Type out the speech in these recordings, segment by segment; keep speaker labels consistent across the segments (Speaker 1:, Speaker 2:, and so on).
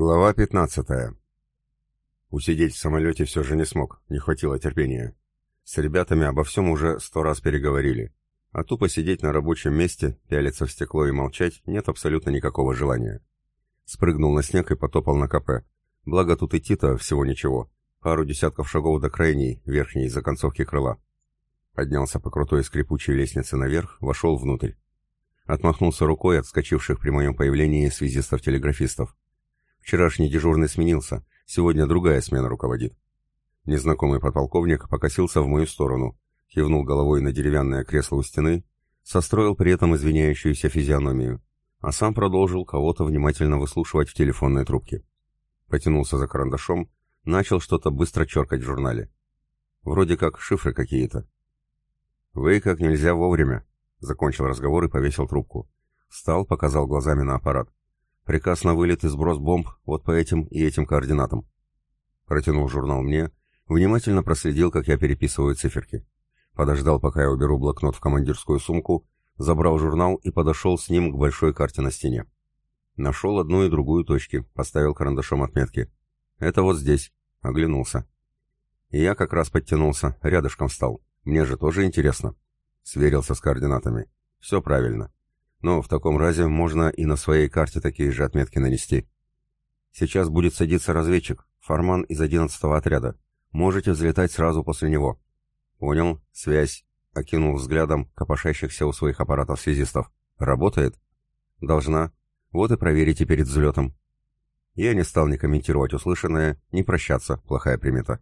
Speaker 1: Глава 15. Усидеть в самолете все же не смог, не хватило терпения. С ребятами обо всем уже сто раз переговорили. А тупо сидеть на рабочем месте, пялиться в стекло и молчать нет абсолютно никакого желания. Спрыгнул на снег и потопал на КП. Благо тут идти-то всего ничего. Пару десятков шагов до крайней, верхней законцовки крыла. Поднялся по крутой скрипучей лестнице наверх, вошел внутрь. Отмахнулся рукой от скачивших при моем появлении связистов-телеграфистов. Вчерашний дежурный сменился, сегодня другая смена руководит. Незнакомый подполковник покосился в мою сторону, кивнул головой на деревянное кресло у стены, состроил при этом извиняющуюся физиономию, а сам продолжил кого-то внимательно выслушивать в телефонной трубке. Потянулся за карандашом, начал что-то быстро черкать в журнале. Вроде как шифры какие-то. «Вы как нельзя вовремя», — закончил разговор и повесил трубку. Встал, показал глазами на аппарат. Приказ на вылет и сброс бомб вот по этим и этим координатам. Протянул журнал мне, внимательно проследил, как я переписываю циферки. Подождал, пока я уберу блокнот в командирскую сумку, забрал журнал и подошел с ним к большой карте на стене. Нашел одну и другую точки, поставил карандашом отметки. Это вот здесь. Оглянулся. И я как раз подтянулся, рядышком встал. Мне же тоже интересно. Сверился с координатами. Все правильно. Но в таком разе можно и на своей карте такие же отметки нанести. Сейчас будет садиться разведчик, фарман из 11-го отряда. Можете взлетать сразу после него. Понял? Связь. Окинул взглядом копошащихся у своих аппаратов связистов. Работает? Должна. Вот и проверите перед взлетом. Я не стал ни комментировать услышанное, ни прощаться, плохая примета.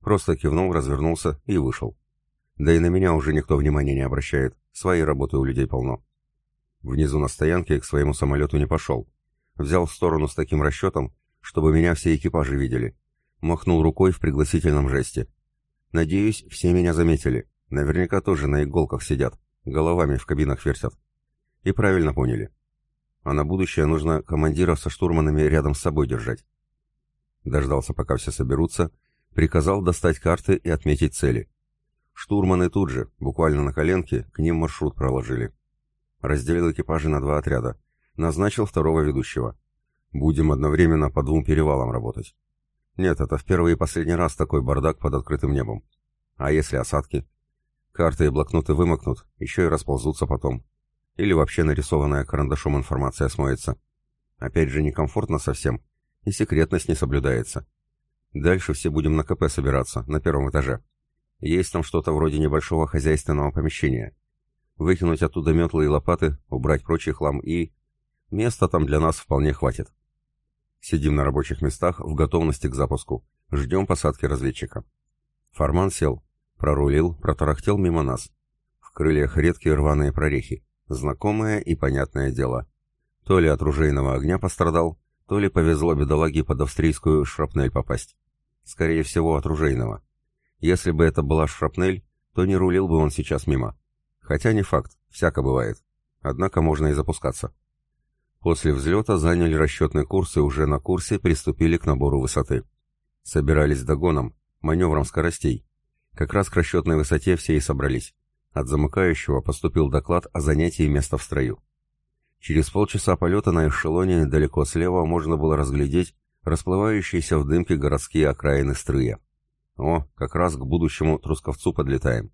Speaker 1: Просто кивнул, развернулся и вышел. Да и на меня уже никто внимания не обращает, своей работы у людей полно. Внизу на стоянке к своему самолету не пошел. Взял в сторону с таким расчетом, чтобы меня все экипажи видели. Махнул рукой в пригласительном жесте. Надеюсь, все меня заметили. Наверняка тоже на иголках сидят, головами в кабинах вертят. И правильно поняли. А на будущее нужно командиров со штурманами рядом с собой держать. Дождался, пока все соберутся, приказал достать карты и отметить цели. Штурманы тут же, буквально на коленке, к ним маршрут проложили. Разделил экипажи на два отряда. Назначил второго ведущего. Будем одновременно по двум перевалам работать. Нет, это в первый и последний раз такой бардак под открытым небом. А если осадки? Карты и блокноты вымокнут, еще и расползутся потом. Или вообще нарисованная карандашом информация смоется. Опять же, некомфортно совсем, и секретность не соблюдается. Дальше все будем на КП собираться, на первом этаже. Есть там что-то вроде небольшого хозяйственного помещения выкинуть оттуда метлы и лопаты, убрать прочий хлам и... Места там для нас вполне хватит. Сидим на рабочих местах в готовности к запуску. Ждем посадки разведчика. Фарман сел, прорулил, протарахтел мимо нас. В крыльях редкие рваные прорехи. Знакомое и понятное дело. То ли от ружейного огня пострадал, то ли повезло бедолаге под австрийскую шрапнель попасть. Скорее всего, от ружейного. Если бы это была шрапнель, то не рулил бы он сейчас мимо. Хотя не факт, всяко бывает. Однако можно и запускаться. После взлета заняли расчетный курс и уже на курсе приступили к набору высоты. Собирались догоном, маневром скоростей. Как раз к расчетной высоте все и собрались. От замыкающего поступил доклад о занятии места в строю. Через полчаса полета на эшелоне далеко слева можно было разглядеть расплывающиеся в дымке городские окраины стрыя. О, как раз к будущему Трусковцу подлетаем.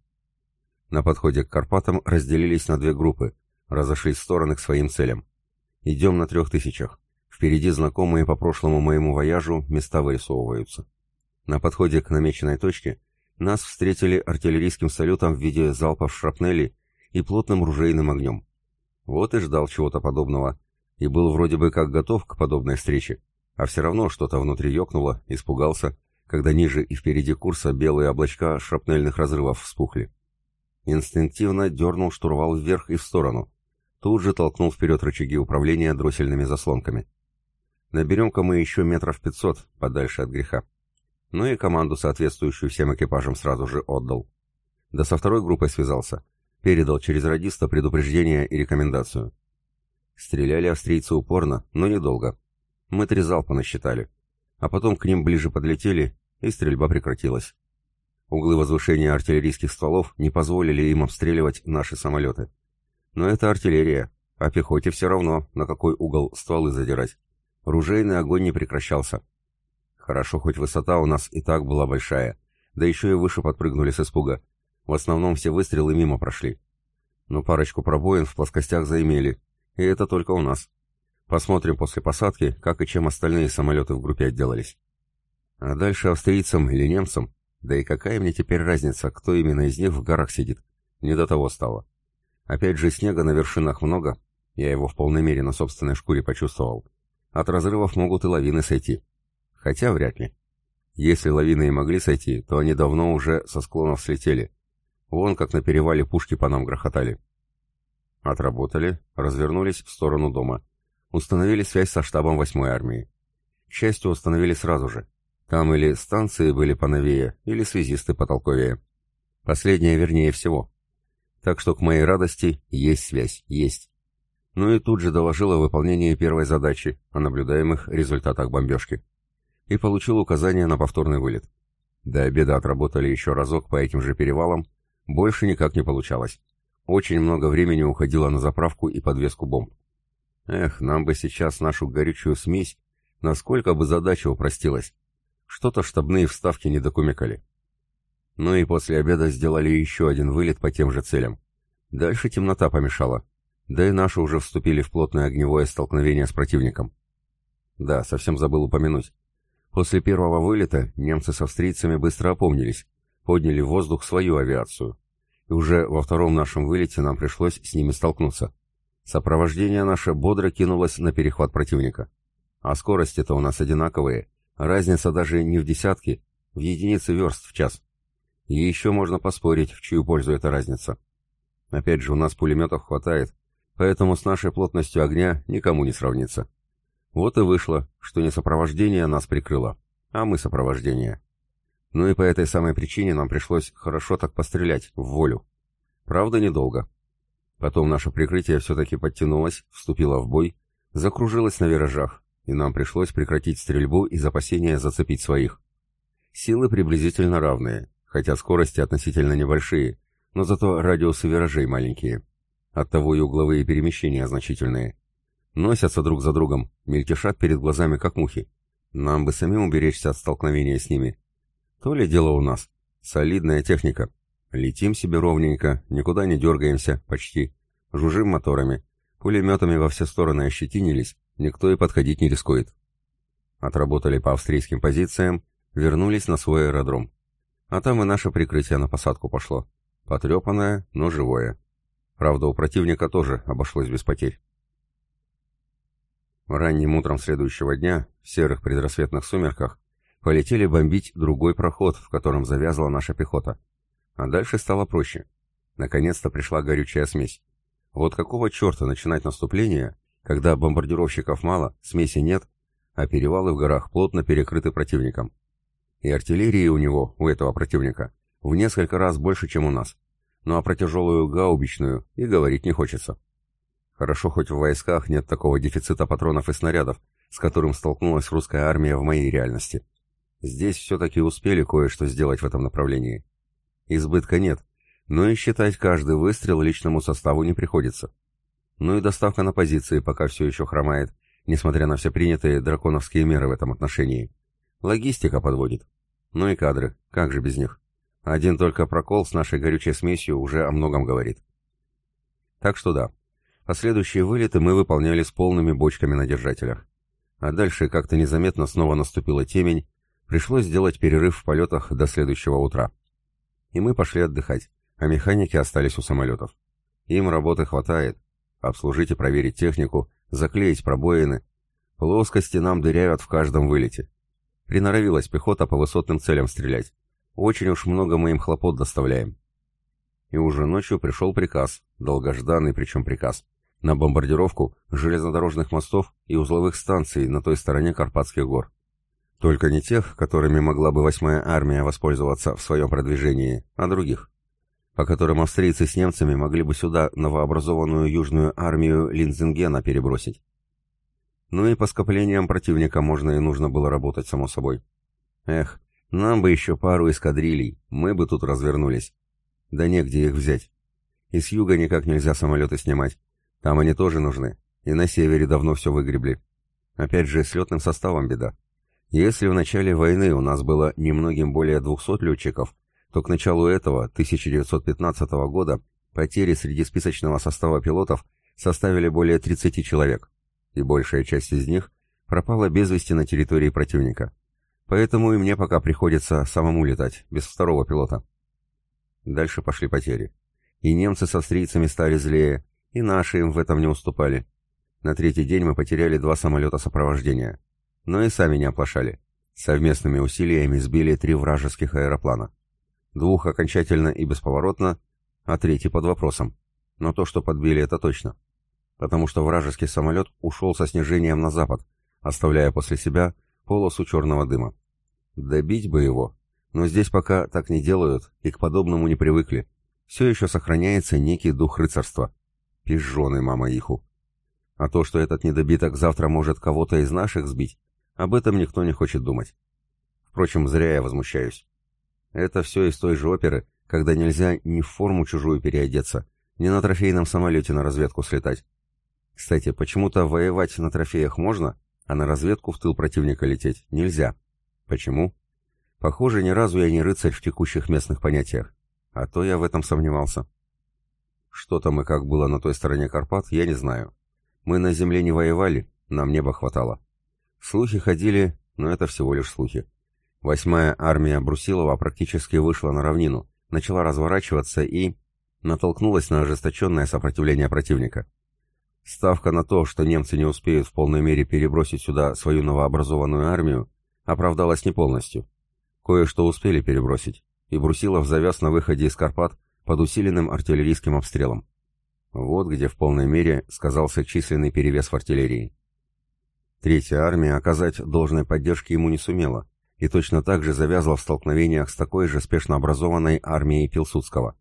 Speaker 1: На подходе к Карпатам разделились на две группы, разошлись в стороны к своим целям. Идем на трех тысячах. Впереди знакомые по прошлому моему вояжу места вырисовываются. На подходе к намеченной точке нас встретили артиллерийским салютом в виде залпов шрапнели и плотным ружейным огнем. Вот и ждал чего-то подобного, и был вроде бы как готов к подобной встрече, а все равно что-то внутри ёкнуло, испугался, когда ниже и впереди курса белые облачка шрапнельных разрывов вспухли. Инстинктивно дернул штурвал вверх и в сторону. Тут же толкнул вперед рычаги управления дроссельными заслонками. Наберем-ка мы еще метров пятьсот, подальше от греха. Ну и команду, соответствующую всем экипажам, сразу же отдал. Да со второй группой связался. Передал через радиста предупреждение и рекомендацию. Стреляли австрийцы упорно, но недолго. Мы три залпа насчитали. А потом к ним ближе подлетели, и стрельба прекратилась. Углы возвышения артиллерийских стволов не позволили им обстреливать наши самолеты. Но это артиллерия, а пехоте все равно, на какой угол стволы задирать. Ружейный огонь не прекращался. Хорошо, хоть высота у нас и так была большая, да еще и выше подпрыгнули с испуга. В основном все выстрелы мимо прошли. Но парочку пробоин в плоскостях заимели, и это только у нас. Посмотрим после посадки, как и чем остальные самолеты в группе отделались. А дальше австрийцам или немцам, да и какая мне теперь разница, кто именно из них в горах сидит. Не до того стало. Опять же, снега на вершинах много, я его в полной мере на собственной шкуре почувствовал. От разрывов могут и лавины сойти. Хотя вряд ли. Если лавины и могли сойти, то они давно уже со склонов слетели. Вон как на перевале пушки по нам грохотали. Отработали, развернулись в сторону дома. Установили связь со штабом 8-й армии. К счастью, установили сразу же. Там или станции были поновее, или связисты потолковее. Последнее вернее всего. Так что, к моей радости, есть связь, есть. Ну и тут же доложил о выполнении первой задачи, о наблюдаемых результатах бомбежки. И получил указание на повторный вылет. До обеда отработали еще разок по этим же перевалам, больше никак не получалось. Очень много времени уходило на заправку и подвеску бомб. Эх, нам бы сейчас нашу горючую смесь, насколько бы задача упростилась. Что-то штабные вставки не докумекали. Ну и после обеда сделали еще один вылет по тем же целям. Дальше темнота помешала. Да и наши уже вступили в плотное огневое столкновение с противником. Да, совсем забыл упомянуть. После первого вылета немцы с австрийцами быстро опомнились, подняли в воздух свою авиацию. И уже во втором нашем вылете нам пришлось с ними столкнуться. Сопровождение наше бодро кинулось на перехват противника. А скорости-то у нас одинаковые, разница даже не в десятки, в единицы верст в час. И еще можно поспорить, в чью пользу эта разница. Опять же, у нас пулеметов хватает, поэтому с нашей плотностью огня никому не сравнится. Вот и вышло, что не сопровождение нас прикрыло, а мы сопровождение. Ну и по этой самой причине нам пришлось хорошо так пострелять, в волю. Правда, недолго. Потом наше прикрытие все-таки подтянулось, вступило в бой, закружилось на виражах, и нам пришлось прекратить стрельбу из опасения зацепить своих. Силы приблизительно равные, хотя скорости относительно небольшие, но зато радиусы виражей маленькие. Оттого и угловые перемещения значительные. Носятся друг за другом, мельтешат перед глазами, как мухи. Нам бы самим уберечься от столкновения с ними. То ли дело у нас. Солидная техника. Летим себе ровненько, никуда не дергаемся, почти. Жужжим моторами. Пулеметами во все стороны ощетинились, никто и подходить не рискует. Отработали по австрийским позициям, вернулись на свой аэродром. А там и наше прикрытие на посадку пошло. Потрепанное, но живое. Правда, у противника тоже обошлось без потерь. Ранним утром следующего дня, в серых предрассветных сумерках, полетели бомбить другой проход, в котором завязла наша пехота. А дальше стало проще. Наконец-то пришла горючая смесь. Вот какого черта начинать наступление, когда бомбардировщиков мало, смеси нет, а перевалы в горах плотно перекрыты противником. И артиллерии у него, у этого противника, в несколько раз больше, чем у нас ну а про тяжелую гаубичную и говорить не хочется. Хорошо, хоть в войсках нет такого дефицита патронов и снарядов, с которым столкнулась русская армия в моей реальности. Здесь все-таки успели кое-что сделать в этом направлении. Избытка нет, но и считать каждый выстрел личному составу не приходится. Ну и доставка на позиции пока все еще хромает, несмотря на все принятые драконовские меры в этом отношении. Логистика подводит. Ну и кадры, как же без них? Один только прокол с нашей горючей смесью уже о многом говорит. Так что да, последующие вылеты мы выполняли с полными бочками на держателях. А дальше как-то незаметно снова наступила темень, пришлось сделать перерыв в полетах до следующего утра. И мы пошли отдыхать, а механики остались у самолетов. Им работы хватает. Обслужить и проверить технику, заклеить пробоины. Плоскости нам дырявят в каждом вылете. Приноровилась пехота по высотным целям стрелять. Очень уж много мы им хлопот доставляем. И уже ночью пришел приказ, долгожданный причем приказ, на бомбардировку железнодорожных мостов и узловых станций на той стороне Карпатских гор. Только не тех, которыми могла бы восьмая армия воспользоваться в своем продвижении, а других, по которым австрийцы с немцами могли бы сюда новообразованную южную армию Линзенгена перебросить. Ну и по скоплениям противника можно и нужно было работать, само собой. Эх, нам бы еще пару эскадрилей, мы бы тут развернулись. Да негде их взять. И с юга никак нельзя самолеты снимать. Там они тоже нужны. И на севере давно все выгребли. Опять же, с летным составом беда. Если в начале войны у нас было немногим более 200 летчиков, то к началу этого, 1915 года, потери среди списочного состава пилотов составили более 30 человек, и большая часть из них пропала без вести на территории противника. Поэтому и мне пока приходится самому летать, без второго пилота. Дальше пошли потери. И немцы с австрийцами стали злее, и наши им в этом не уступали. На третий день мы потеряли два самолета сопровождения. Но и сами не оплошали. Совместными усилиями сбили три вражеских аэроплана. Двух окончательно и бесповоротно, а третий под вопросом. Но то, что подбили, это точно. Потому что вражеский самолет ушел со снижением на запад, оставляя после себя полосу черного дыма. Добить бы его, но здесь пока так не делают и к подобному не привыкли. Все еще сохраняется некий дух рыцарства. Пижоны, мама иху. А то, что этот недобиток завтра может кого-то из наших сбить, об этом никто не хочет думать. Впрочем, зря я возмущаюсь. Это все из той же оперы, когда нельзя ни в форму чужую переодеться, ни на трофейном самолете на разведку слетать. Кстати, почему-то воевать на трофеях можно, а на разведку в тыл противника лететь нельзя. Почему? Похоже, ни разу я не рыцарь в текущих местных понятиях. А то я в этом сомневался. Что там и как было на той стороне Карпат, я не знаю. Мы на земле не воевали, нам неба хватало. Слухи ходили, но это всего лишь слухи. Восьмая армия Брусилова практически вышла на равнину, начала разворачиваться и... натолкнулась на ожесточенное сопротивление противника. Ставка на то, что немцы не успеют в полной мере перебросить сюда свою новообразованную армию, оправдалась не полностью. Кое-что успели перебросить, и Брусилов завяз на выходе из Карпат под усиленным артиллерийским обстрелом. Вот где в полной мере сказался численный перевес в артиллерии. Третья армия оказать должной поддержки ему не сумела, и точно так же завязла в столкновениях с такой же спешно образованной армией Пилсудского.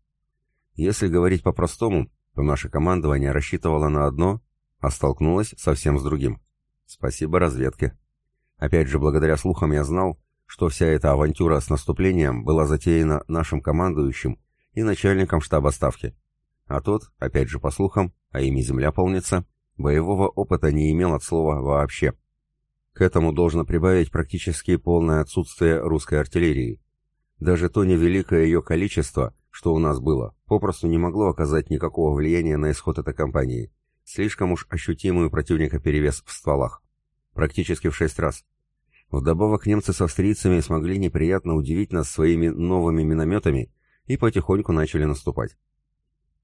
Speaker 1: Если говорить по-простому, то наше командование рассчитывало на одно, а столкнулось совсем с другим. Спасибо разведке. Опять же, благодаря слухам я знал, что вся эта авантюра с наступлением была затеяна нашим командующим и начальником штаба ставки. А тот, опять же по слухам, а ими земля полнится, боевого опыта не имел от слова вообще. К этому должно прибавить практически полное отсутствие русской артиллерии. Даже то невеликое ее количество, что у нас было, попросту не могло оказать никакого влияния на исход этой кампании. Слишком уж ощутимый у противника перевес в стволах. Практически в шесть раз. Вдобавок немцы с австрийцами смогли неприятно удивить нас своими новыми минометами и потихоньку начали наступать.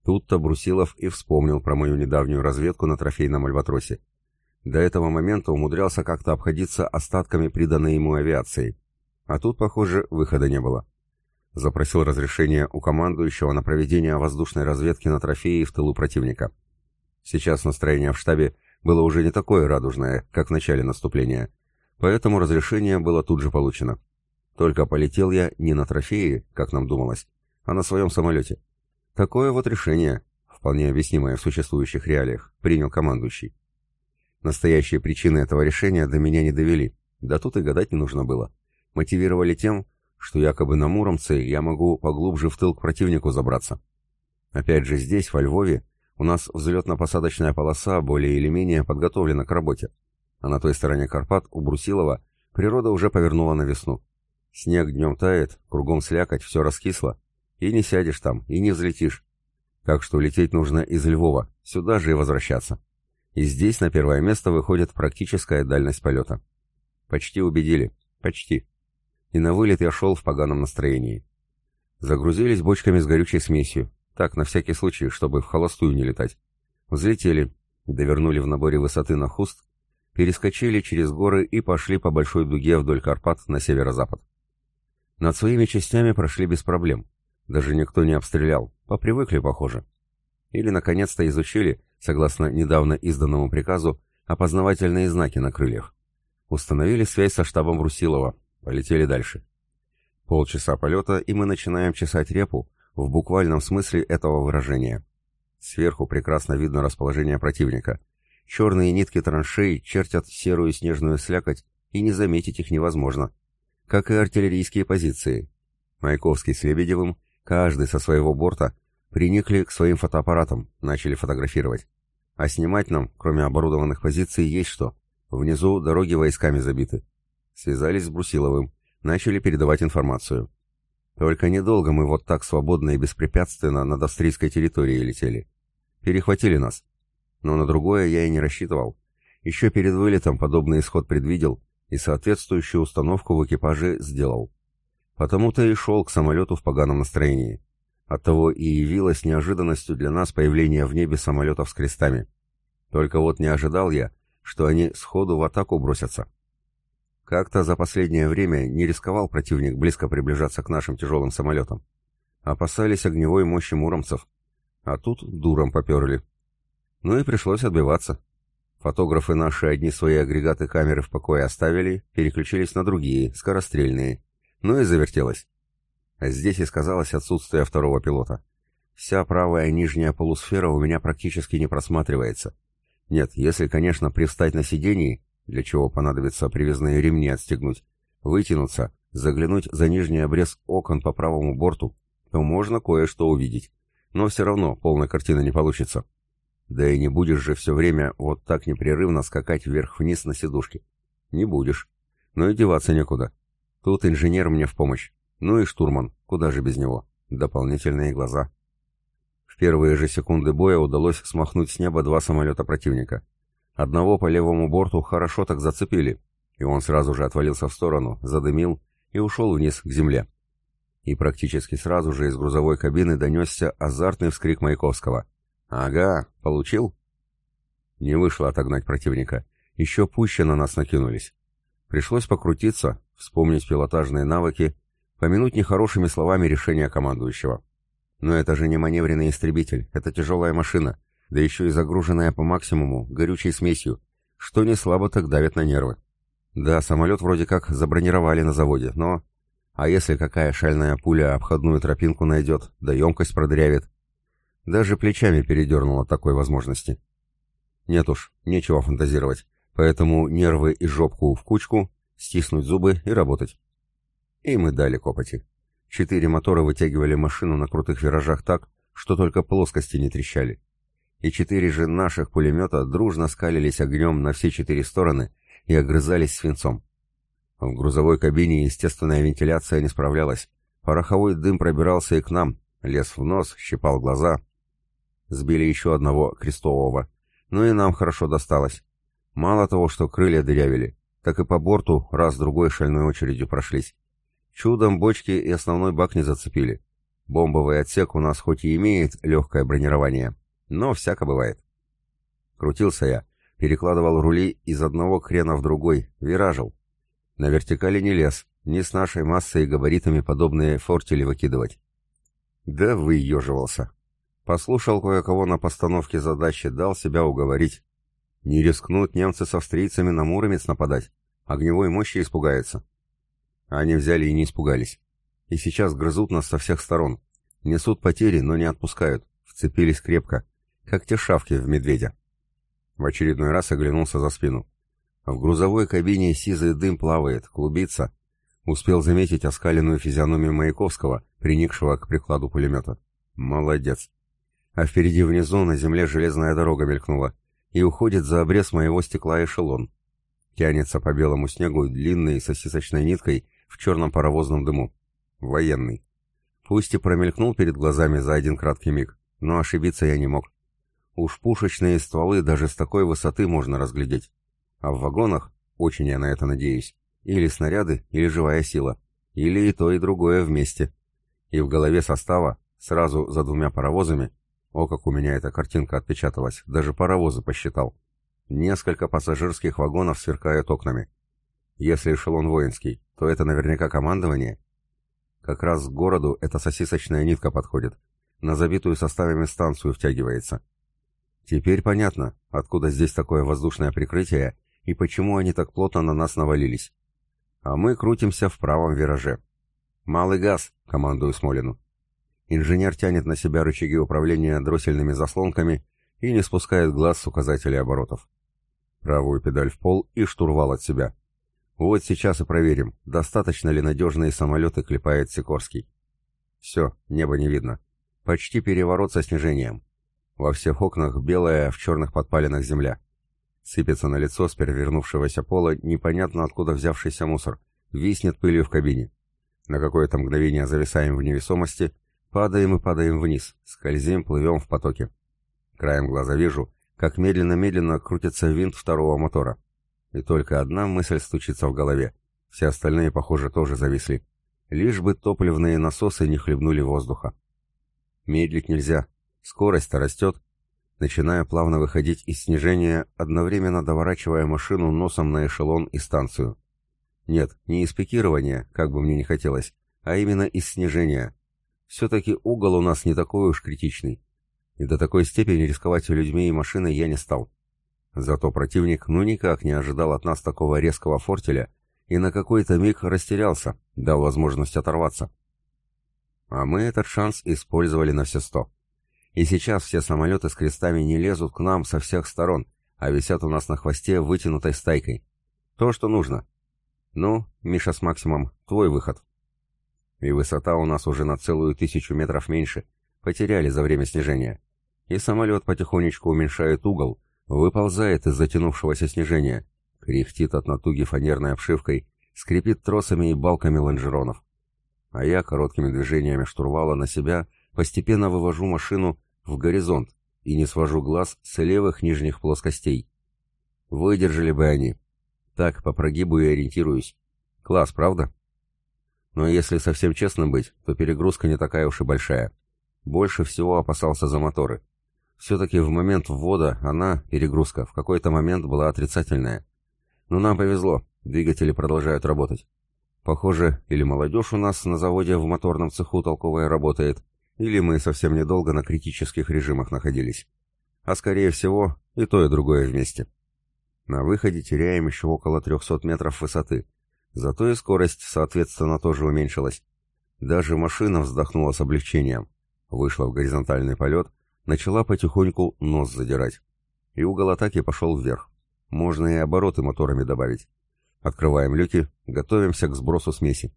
Speaker 1: Тут-то Брусилов и вспомнил про мою недавнюю разведку на трофейном Альбатросе. До этого момента умудрялся как-то обходиться остатками приданной ему авиации. А тут, похоже, выхода не было. Запросил разрешение у командующего на проведение воздушной разведки на трофеи в тылу противника. Сейчас настроение в штабе было уже не такое радужное, как в начале наступления, поэтому разрешение было тут же получено. Только полетел я не на трофеи, как нам думалось, а на своем самолете. Такое вот решение, вполне объяснимое в существующих реалиях, принял командующий. Настоящие причины этого решения до меня не довели, да тут и гадать не нужно было. Мотивировали тем, что якобы на Муромце я могу поглубже в тыл к противнику забраться. Опять же здесь, во Львове, у нас взлетно-посадочная полоса более или менее подготовлена к работе, а на той стороне Карпат, у Брусилова, природа уже повернула на весну. Снег днем тает, кругом слякоть, все раскисло, и не сядешь там, и не взлетишь. Так что лететь нужно из Львова, сюда же и возвращаться. И здесь на первое место выходит практическая дальность полета. Почти убедили. Почти. И на вылет я шел в поганом настроении. Загрузились бочками с горючей смесью. Так, на всякий случай, чтобы в холостую не летать. Взлетели, довернули в наборе высоты на хуст, перескочили через горы и пошли по большой дуге вдоль Карпат на северо-запад. Над своими частями прошли без проблем. Даже никто не обстрелял, попривыкли, похоже. Или, наконец-то, изучили, согласно недавно изданному приказу, опознавательные знаки на крыльях. Установили связь со штабом Брусилова, полетели дальше. Полчаса полета, и мы начинаем чесать репу, в буквальном смысле этого выражения. Сверху прекрасно видно расположение противника. Черные нитки траншей чертят серую снежную слякоть, и не заметить их невозможно. Как и артиллерийские позиции. Маяковский с Лебедевым Каждый со своего борта приникли к своим фотоаппаратам, начали фотографировать. А снимать нам, кроме оборудованных позиций, есть что. Внизу дороги войсками забиты. Связались с Брусиловым, начали передавать информацию. Только недолго мы вот так свободно и беспрепятственно над австрийской территорией летели. Перехватили нас. Но на другое я и не рассчитывал. Еще перед вылетом подобный исход предвидел и соответствующую установку в экипаже сделал. Потому-то и шел к самолету в поганом настроении. Оттого и явилось неожиданностью для нас появление в небе самолетов с крестами. Только вот не ожидал я, что они сходу в атаку бросятся. Как-то за последнее время не рисковал противник близко приближаться к нашим тяжелым самолетам. Опасались огневой мощи муромцев. А тут дуром поперли. Ну и пришлось отбиваться. Фотографы наши одни свои агрегаты камеры в покое оставили, переключились на другие, скорострельные. Ну и завертелось. Здесь и сказалось отсутствие второго пилота. Вся правая нижняя полусфера у меня практически не просматривается. Нет, если, конечно, привстать на сидении, для чего понадобится привязные ремни отстегнуть, вытянуться, заглянуть за нижний обрез окон по правому борту, то можно кое-что увидеть. Но все равно полной картины не получится. Да и не будешь же все время вот так непрерывно скакать вверх-вниз на сидушке. Не будешь. Но и деваться некуда. Тут инженер мне в помощь. Ну и штурман, куда же без него. Дополнительные глаза. В первые же секунды боя удалось смахнуть с неба два самолета противника. Одного по левому борту хорошо так зацепили, и он сразу же отвалился в сторону, задымил и ушел вниз к земле. И практически сразу же из грузовой кабины донесся азартный вскрик Маяковского. «Ага, получил?» Не вышло отогнать противника. Еще пуще на нас накинулись. Пришлось покрутиться, вспомнить пилотажные навыки, помянуть нехорошими словами решения командующего. Но это же не маневренный истребитель, это тяжелая машина да еще и загруженная по максимуму горючей смесью, что не слабо так давит на нервы. Да, самолет вроде как забронировали на заводе, но... А если какая шальная пуля обходную тропинку найдет, да емкость продырявит? Даже плечами передернуло такой возможности. Нет уж, нечего фантазировать, поэтому нервы и жопку в кучку, стиснуть зубы и работать. И мы дали копоти. Четыре мотора вытягивали машину на крутых виражах так, что только плоскости не трещали и четыре же наших пулемета дружно скалились огнем на все четыре стороны и огрызались свинцом. В грузовой кабине естественная вентиляция не справлялась. Пороховой дым пробирался и к нам, лез в нос, щипал глаза. Сбили еще одного крестового. Ну и нам хорошо досталось. Мало того, что крылья дырявили, так и по борту раз-другой шальной очередью прошлись. Чудом бочки и основной бак не зацепили. Бомбовый отсек у нас хоть и имеет легкое бронирование, но всяко бывает. Крутился я, перекладывал рули из одного крена в другой, виражил. На вертикали не лез, не с нашей массой и габаритами подобные фортели выкидывать. Да выеживался. Послушал кое-кого на постановке задачи, дал себя уговорить. Не рискнут немцы с австрийцами на Муромец нападать. Огневой мощи испугается. Они взяли и не испугались. И сейчас грызут нас со всех сторон. Несут потери, но не отпускают. Вцепились крепко как те шавки в медведя. В очередной раз оглянулся за спину. В грузовой кабине сизый дым плавает, клубится. Успел заметить оскаленную физиономию Маяковского, приникшего к прикладу пулемета. Молодец. А впереди внизу на земле железная дорога мелькнула, и уходит за обрез моего стекла эшелон. Тянется по белому снегу длинной сосисочной ниткой в черном паровозном дыму. Военный. Пусть и промелькнул перед глазами за один краткий миг, но ошибиться я не мог. Уж пушечные стволы даже с такой высоты можно разглядеть. А в вагонах, очень я на это надеюсь, или снаряды, или живая сила, или и то, и другое вместе. И в голове состава, сразу за двумя паровозами, о, как у меня эта картинка отпечаталась, даже паровозы посчитал. Несколько пассажирских вагонов сверкают окнами. Если эшелон воинский, то это наверняка командование. Как раз к городу эта сосисочная нитка подходит. На забитую составами станцию втягивается. Теперь понятно, откуда здесь такое воздушное прикрытие и почему они так плотно на нас навалились. А мы крутимся в правом вираже. «Малый газ!» — командую Смолину. Инженер тянет на себя рычаги управления дроссельными заслонками и не спускает глаз с указателей оборотов. Правую педаль в пол и штурвал от себя. Вот сейчас и проверим, достаточно ли надежные самолеты клепает Сикорский. Все, небо не видно. Почти переворот со снижением. Во всех окнах белая в черных подпалинах земля. Сыпется на лицо с перевернувшегося пола непонятно откуда взявшийся мусор. Виснет пылью в кабине. На какое-то мгновение зависаем в невесомости, падаем и падаем вниз, скользим, плывем в потоке. Краем глаза вижу, как медленно-медленно крутится винт второго мотора. И только одна мысль стучится в голове. Все остальные, похоже, тоже зависли. Лишь бы топливные насосы не хлебнули воздуха. Медлить нельзя. Скорость-то растет. Начиная плавно выходить из снижения, одновременно доворачивая машину носом на эшелон и станцию. Нет, не из пикирования, как бы мне не хотелось, а именно из снижения. Все-таки угол у нас не такой уж критичный. И до такой степени рисковать людьми и машиной я не стал. Зато противник ну никак не ожидал от нас такого резкого фортеля и на какой-то миг растерялся, дал возможность оторваться. А мы этот шанс использовали на все сто. И сейчас все самолеты с крестами не лезут к нам со всех сторон, а висят у нас на хвосте вытянутой стайкой. То, что нужно. Ну, Миша с Максимом, твой выход. И высота у нас уже на целую тысячу метров меньше. Потеряли за время снижения. И самолет потихонечку уменьшает угол, выползает из затянувшегося снижения, кряхтит от натуги фанерной обшивкой, скрипит тросами и балками лонжеронов. А я короткими движениями штурвала на себя постепенно вывожу машину в горизонт и не свожу глаз с левых нижних плоскостей. Выдержали бы они. Так, по прогибу и ориентируюсь. Класс, правда? Но если совсем честно быть, то перегрузка не такая уж и большая. Больше всего опасался за моторы. Все-таки в момент ввода она, перегрузка, в какой-то момент была отрицательная. Но нам повезло, двигатели продолжают работать. Похоже, или молодежь у нас на заводе в моторном цеху толковая работает, или мы совсем недолго на критических режимах находились. А скорее всего, и то, и другое вместе. На выходе теряем еще около 300 метров высоты. Зато и скорость, соответственно, тоже уменьшилась. Даже машина вздохнула с облегчением. Вышла в горизонтальный полет, начала потихоньку нос задирать. И угол атаки пошел вверх. Можно и обороты моторами добавить. Открываем люки, готовимся к сбросу смеси.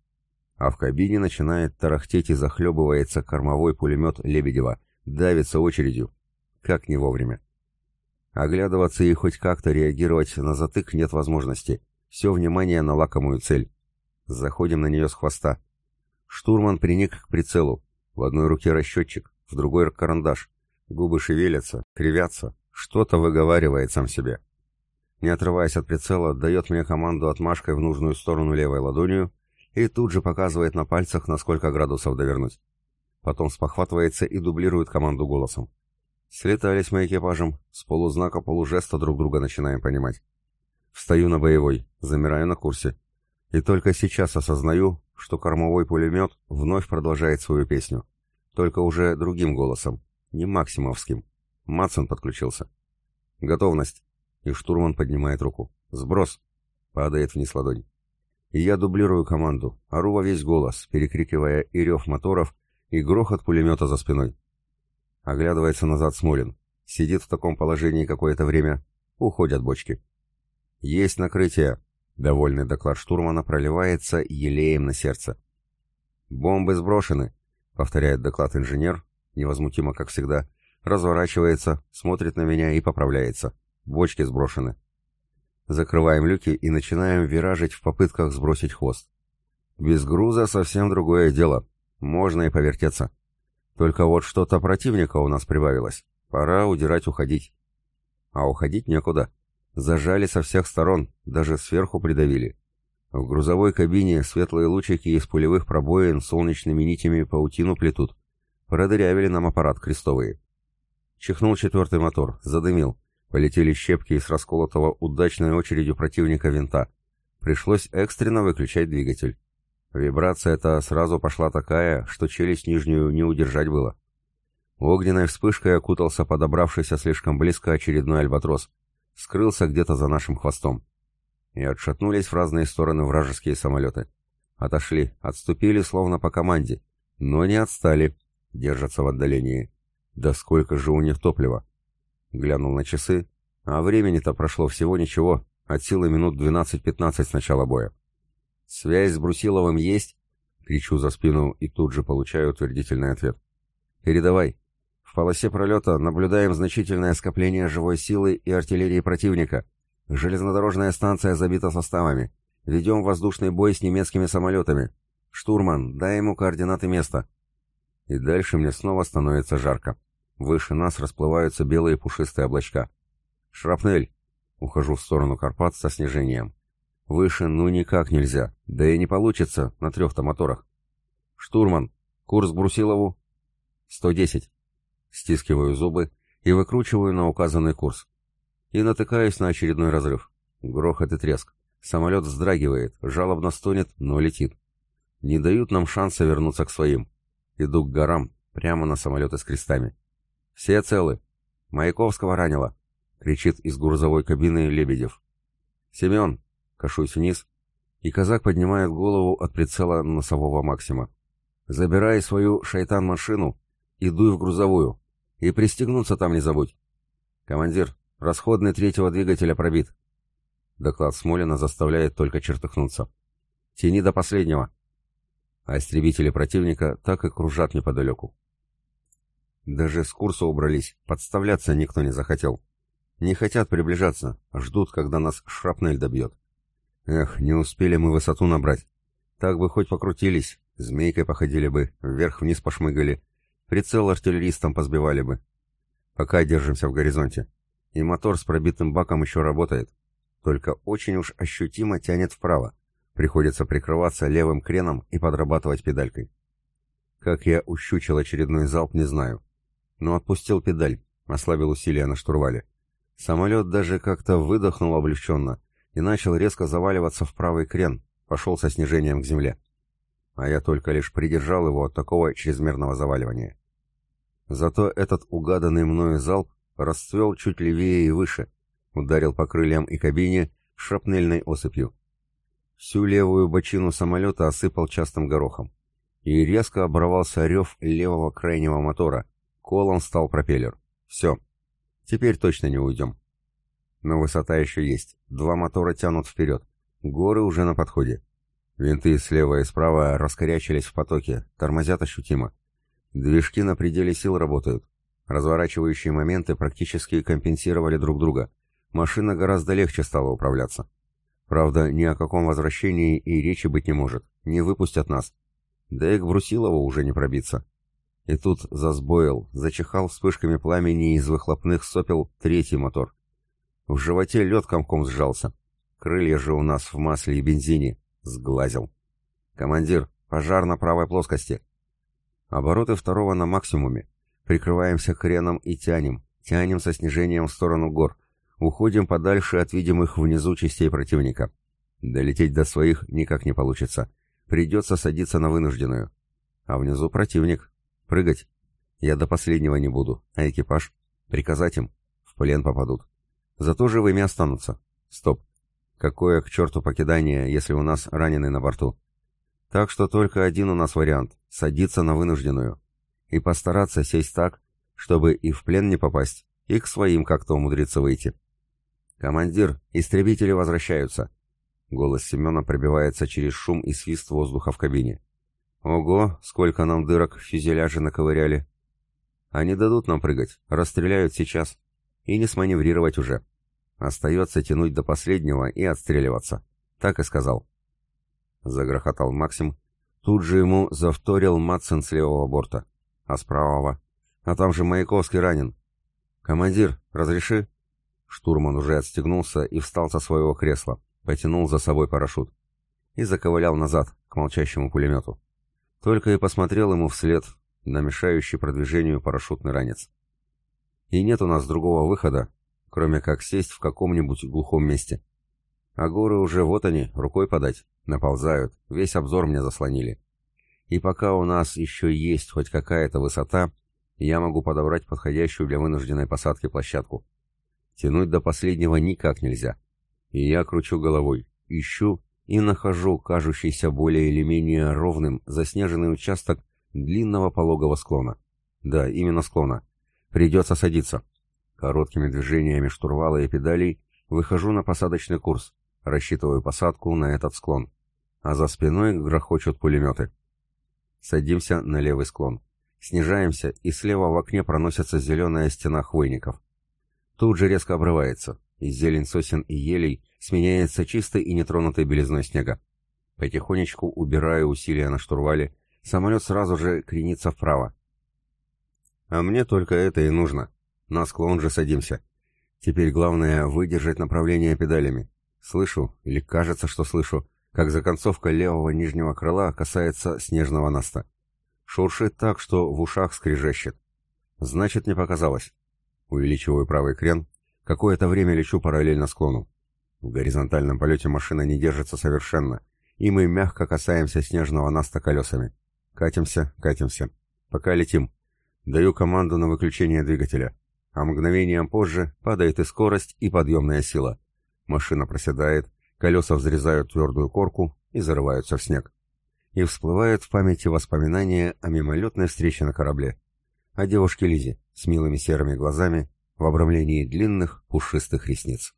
Speaker 1: А в кабине начинает тарахтеть и захлебывается кормовой пулемет Лебедева. Давится очередью. Как не вовремя. Оглядываться и хоть как-то реагировать на затык нет возможности. Все внимание на лакомую цель. Заходим на нее с хвоста. Штурман приник к прицелу. В одной руке расчетчик, в другой карандаш. Губы шевелятся, кривятся. Что-то выговаривает сам себе не отрываясь от прицела, дает мне команду отмашкой в нужную сторону левой ладонью и тут же показывает на пальцах, на сколько градусов довернуть. Потом спохватывается и дублирует команду голосом. Слетались мы экипажем, с полузнака полужеста друг друга начинаем понимать. Встаю на боевой, замираю на курсе. И только сейчас осознаю, что кормовой пулемет вновь продолжает свою песню. Только уже другим голосом, не Максимовским. Матсон подключился. Готовность. И штурман поднимает руку. «Сброс!» Падает вниз ладонь. И я дублирую команду, ору во весь голос, перекрикивая и рев моторов, и грохот пулемета за спиной. Оглядывается назад Смолин. Сидит в таком положении какое-то время. Уходят бочки. «Есть накрытие!» Довольный доклад штурмана проливается елеем на сердце. «Бомбы сброшены!» — повторяет доклад инженер, невозмутимо, как всегда, разворачивается, смотрит на меня и поправляется. Бочки сброшены. Закрываем люки и начинаем виражить в попытках сбросить хвост. Без груза совсем другое дело. Можно и повертеться. Только вот что-то противника у нас прибавилось. Пора удирать, уходить. А уходить некуда. Зажали со всех сторон, даже сверху придавили. В грузовой кабине светлые лучики из пулевых пробоин солнечными нитями паутину плетут. Продырявили нам аппарат крестовые. Чихнул четвертый мотор, задымил. Полетели щепки из расколотого удачной очередью противника винта. Пришлось экстренно выключать двигатель. Вибрация-то сразу пошла такая, что челюсть нижнюю не удержать было. Огненной вспышкой окутался подобравшийся слишком близко очередной альбатрос. Скрылся где-то за нашим хвостом. И отшатнулись в разные стороны вражеские самолеты. Отошли, отступили словно по команде. Но не отстали. Держатся в отдалении. Да сколько же у них топлива? Глянул на часы, а времени-то прошло всего ничего, от силы минут 12-15 с начала боя. «Связь с Брусиловым есть?» — кричу за спину и тут же получаю утвердительный ответ. «Передавай. В полосе пролета наблюдаем значительное скопление живой силы и артиллерии противника. Железнодорожная станция забита составами. Ведем воздушный бой с немецкими самолетами. Штурман, дай ему координаты места». И дальше мне снова становится жарко. Выше нас расплываются белые пушистые облачка. «Шрапнель!» Ухожу в сторону Карпат со снижением. Выше ну никак нельзя, да и не получится на трех-то моторах. «Штурман! Курс Брусилову!» «110!» Стискиваю зубы и выкручиваю на указанный курс. И натыкаюсь на очередной разрыв. Грохот и треск. Самолет вздрагивает, жалобно стонет, но летит. Не дают нам шанса вернуться к своим. Иду к горам, прямо на самолеты с крестами. «Все целы!» «Маяковского ранило!» — кричит из грузовой кабины Лебедев. «Семен!» — кашусь вниз, и казак поднимает голову от прицела носового Максима. «Забирай свою шайтан-машину и дуй в грузовую, и пристегнуться там не забудь!» «Командир, расходный третьего двигателя пробит!» Доклад Смолина заставляет только чертыхнуться. «Тяни до последнего!» А истребители противника так и кружат неподалеку. Даже с курса убрались, подставляться никто не захотел. Не хотят приближаться, ждут, когда нас шрапнель добьет. Эх, не успели мы высоту набрать. Так бы хоть покрутились, змейкой походили бы, вверх-вниз пошмыгали, прицел артиллеристам позбивали бы. Пока держимся в горизонте. И мотор с пробитым баком еще работает. Только очень уж ощутимо тянет вправо. Приходится прикрываться левым креном и подрабатывать педалькой. Как я ущучил очередной залп, не знаю. Но отпустил педаль, ослабил усилия на штурвале. Самолет даже как-то выдохнул облегченно и начал резко заваливаться в правый крен, пошел со снижением к земле. А я только лишь придержал его от такого чрезмерного заваливания. Зато этот угаданный мною залп расцвел чуть левее и выше, ударил по крыльям и кабине шрапнельной осыпью. Всю левую бочину самолета осыпал частым горохом. И резко оборвался рев левого крайнего мотора. Колом стал пропеллер. Все, Теперь точно не уйдем. Но высота еще есть. Два мотора тянут вперед. Горы уже на подходе. Винты слева и справа раскорячились в потоке, тормозят ощутимо. Движки на пределе сил работают. Разворачивающие моменты практически компенсировали друг друга. Машина гораздо легче стала управляться. Правда, ни о каком возвращении и речи быть не может. Не выпустят нас. Да и к Брусилову уже не пробиться. И тут засбоил, зачихал вспышками пламени из выхлопных сопел третий мотор. В животе лед комком сжался. Крылья же у нас в масле и бензине. Сглазил. «Командир, пожар на правой плоскости». Обороты второго на максимуме. Прикрываемся креном и тянем. Тянем со снижением в сторону гор. Уходим подальше от видимых внизу частей противника. Долететь до своих никак не получится. Придется садиться на вынужденную. А внизу противник. Прыгать? Я до последнего не буду. А экипаж? Приказать им? В плен попадут. Зато живыми останутся. Стоп. Какое к черту покидание, если у нас раненый на борту? Так что только один у нас вариант — садиться на вынужденную. И постараться сесть так, чтобы и в плен не попасть, и к своим как-то умудриться выйти. «Командир, истребители возвращаются!» Голос Семена пробивается через шум и свист воздуха в кабине. Ого, сколько нам дырок в фюзеляже наковыряли. Они дадут нам прыгать, расстреляют сейчас. И не сманеврировать уже. Остается тянуть до последнего и отстреливаться. Так и сказал. Загрохотал Максим. Тут же ему завторил Матсен с левого борта. А с правого? А там же Маяковский ранен. «Командир, разреши?» Штурман уже отстегнулся и встал со своего кресла, потянул за собой парашют и заковылял назад, к молчащему пулемету. Только и посмотрел ему вслед на мешающий продвижению парашютный ранец. И нет у нас другого выхода, кроме как сесть в каком-нибудь глухом месте. А горы уже вот они, рукой подать, наползают, весь обзор мне заслонили. И пока у нас еще есть хоть какая-то высота, я могу подобрать подходящую для вынужденной посадки площадку. Тянуть до последнего никак нельзя. И я кручу головой, ищу и нахожу кажущийся более или менее ровным заснеженный участок длинного пологого склона. Да, именно склона. Придется садиться. Короткими движениями штурвала и педалей выхожу на посадочный курс, рассчитываю посадку на этот склон. А за спиной грохочут пулеметы. Садимся на левый склон. Снижаемся, и слева в окне проносится зеленая стена хвойников. Тут же резко обрывается. и зелень сосен и елей сменяется чистой и нетронутой белизной снега. Потихонечку, убирая усилия на штурвале, самолет сразу же кренится вправо. А мне только это и нужно. На склон же садимся. Теперь главное выдержать направление педалями. Слышу, или кажется, что слышу, как законцовка левого нижнего крыла касается снежного наста. Шуршит так, что в ушах скрежещет. Значит, не показалось. Увеличиваю правый крен. Какое-то время лечу параллельно склону. В горизонтальном полете машина не держится совершенно, и мы мягко касаемся снежного наста колесами. Катимся, катимся. Пока летим. Даю команду на выключение двигателя. А мгновением позже падает и скорость, и подъемная сила. Машина проседает, колеса взрезают твердую корку и зарываются в снег. И всплывает в памяти воспоминания о мимолетной встрече на корабле. О девушке Лизе с милыми серыми глазами в обрамлении длинных пушистых ресниц.